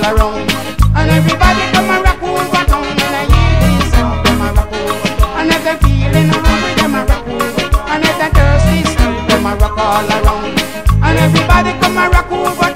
all around. And everybody come and rock over town. And I hear this song. come and rock over. And if they're feeling hungry, them a rock over. And if they're thirsty, still them a rock all around. And everybody come and rock over.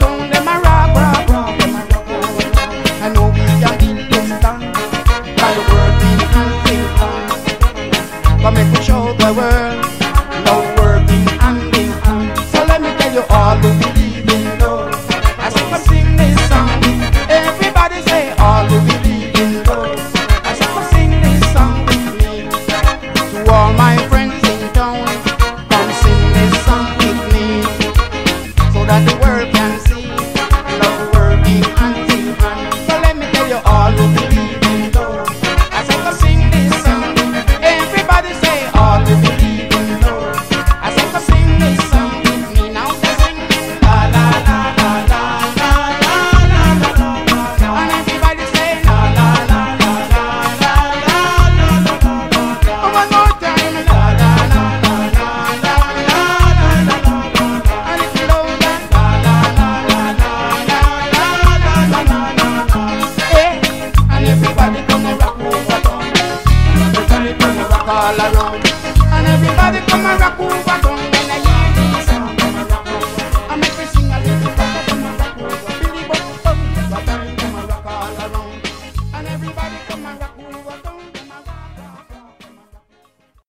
All